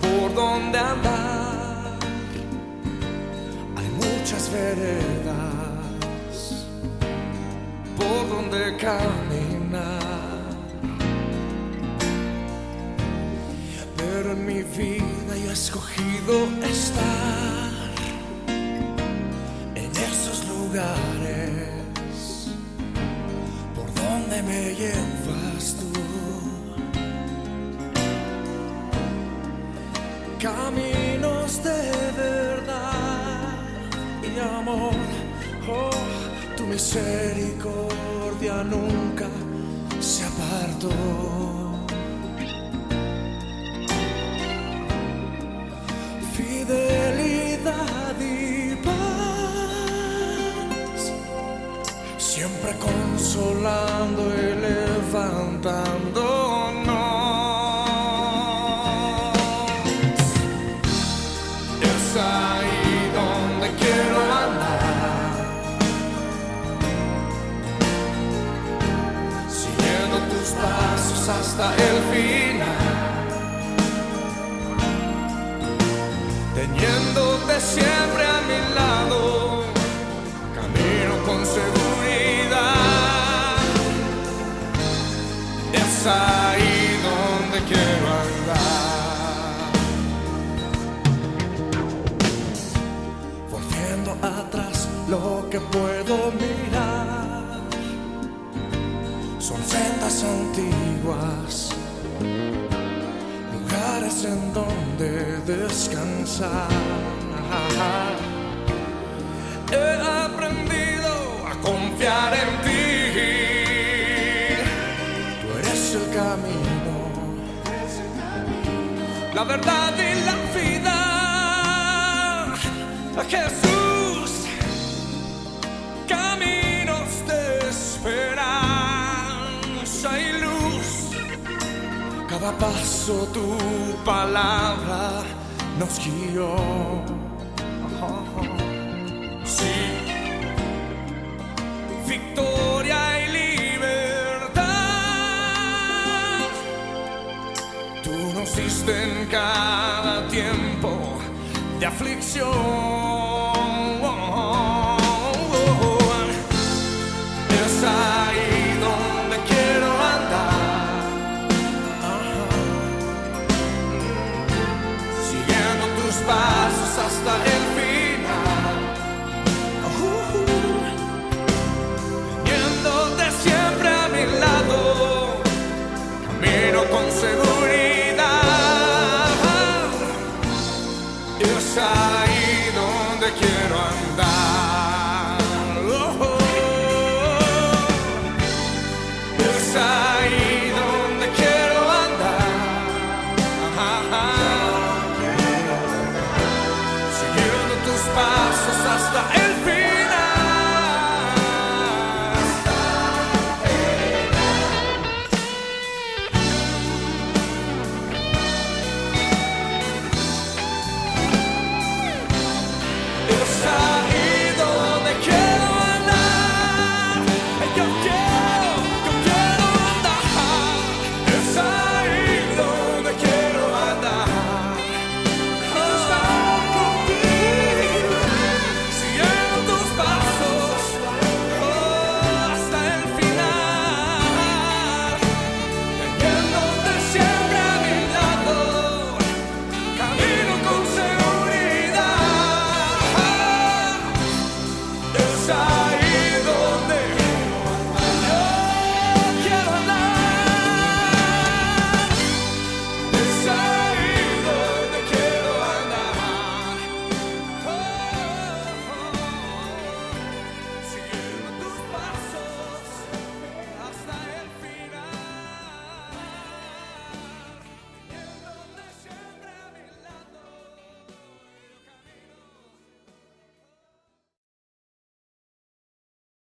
por donde andar. Hay muchas veredas por donde caminar. Pero en mi vida yo he escogido estar en esos lugares por donde me llevas Caminos de verdad y amor, oh, tu misericordia nunca se apartó. Fidelidad y paz, siempre consolando y levantándonos. Ahí donde quiero andar, siguiendo tus pasos hasta el final. teniéndote siempre a mi lado, camino con seguridad. Es ahí donde quiero andar. Lo que puedo mirar son sendas antiguas lugares en donde descansar. He aprendido a confiar en ti. Tú eres el camino, la verdad y la vida. Jesús, Cada paso tu palabra nos guió. Sí, victoria y libertad. Tú nos diste en cada tiempo de aflicción.